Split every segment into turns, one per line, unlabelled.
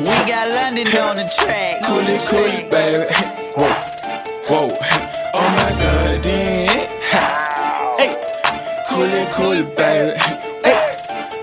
We got London on the track.
Cool it, cool it, baby. Whoa, whoa. Oh my god, then. Hey, cool it, cool it, baby. Hey.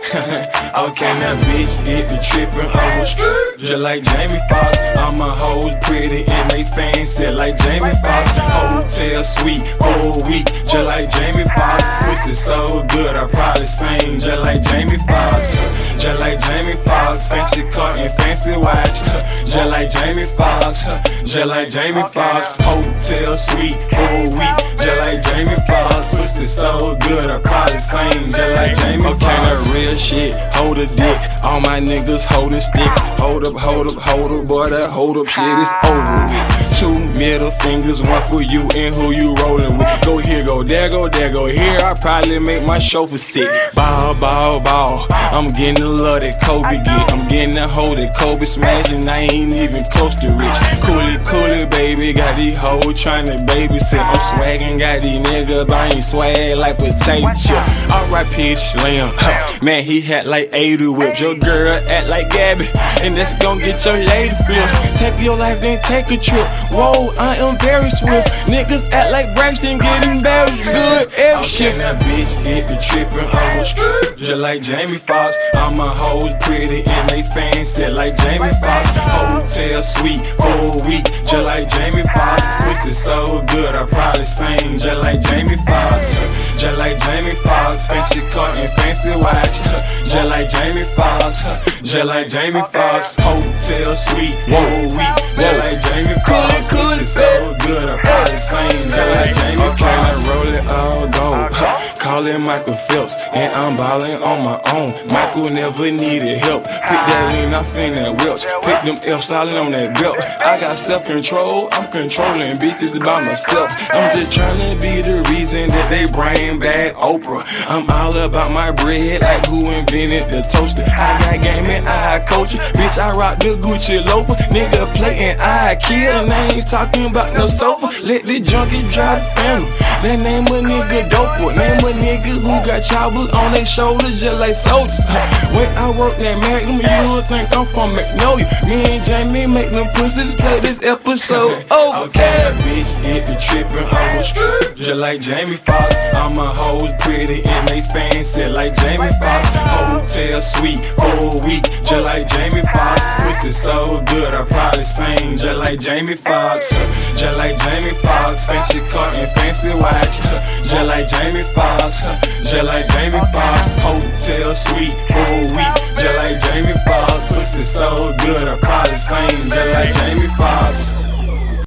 okay, now bitch, get the trippin' over skirt. Just like Jamie Foxx. All my hoes pretty and they fancy like Jamie Foxx. Hotel suite for a week, just like Jamie Foxx. Pussy so good, I probably sing just like Jamie Foxx. Just like Jamie Foxx, fancy car and fancy watch. Just like Jamie Foxx, just like Jamie Foxx. Hotel suite for a week, just like Jamie Foxx. Pussy so good, I probably sing just like Jamie Foxx. Okay, that real shit, hold a dick. All my niggas holding sticks. Hold up, hold up, hold up, boy, that hold up shit is over with. Two middle fingers, one for you and who you rolling with. Go here, go there, go there, go here. I probably make my chauffeur sick. Ball, ball, ball. I'm getting the love that Kobe get. I'm getting the hold that Kobe smashing. I ain't even close to rich. Coolie, coolie, baby. Got these hoes trying to babysit. I'm swaggin', got these niggas buying swag like potato chip. Alright, pitch lamb. Man, he had like 80 whips. Your girl act like Gabby. And that's gonna get your lady flip. Take your life, then take a trip. Whoa, I am very swift. Niggas act like Braxton getting very good. F shit. that bitch get the trippin' over skirt. Just like Jamie Foxx. All my hoes pretty and they fancy like Jamie Foxx. Hotel suite for a week, just like Jamie Foxx. Pussy so good, I probably sing just like Jamie Foxx. Just like Jamie Foxx. Fancy car and fancy watch. Just like Jamie Foxx. Just like Jamie Foxx. Hotel suite for a week, just like Jamie Foxx. Pussy so good, I probably sing just like Jamie Foxx. I roll it all gold. Call it Michael Phelps, and I'm ballin' on my own. Michael never needed help. Pick that lean off in that welch. Pick them F solid on that belt. I got self control, I'm controlling bitches by myself. I'm just trying to be the reason that they bring back Oprah. I'm all about my bread, like who invented the toaster. I got game and I coach it. Bitch, I rock the Gucci loafer. Nigga play and I kill. And I ain't talking about no sofa. Let the junkie drive the family. That name a nigga dope. Name a nigga got choppers on their shoulders just like soldiers. When I work that Magnum, you would think I'm from Magnolia. Me and Jamie make them pussies play this episode. Oh, okay, that bitch get the trippin' over skirt. Just like Jamie Foxx. All my hoes pretty and they fancy like Jamie Foxx. Hotel suite for a week, just like Jamie Foxx. Pussy so good, I probably sing like Jamie Foxx. Just like Jamie Foxx. Fancy car and fancy watch. Just like Jamie Foxx. Just like Jamie Foxx. Hotel suite for a week, just like Jamie Foxx. Pussy so good, I probably sing just like Jamie Foxx.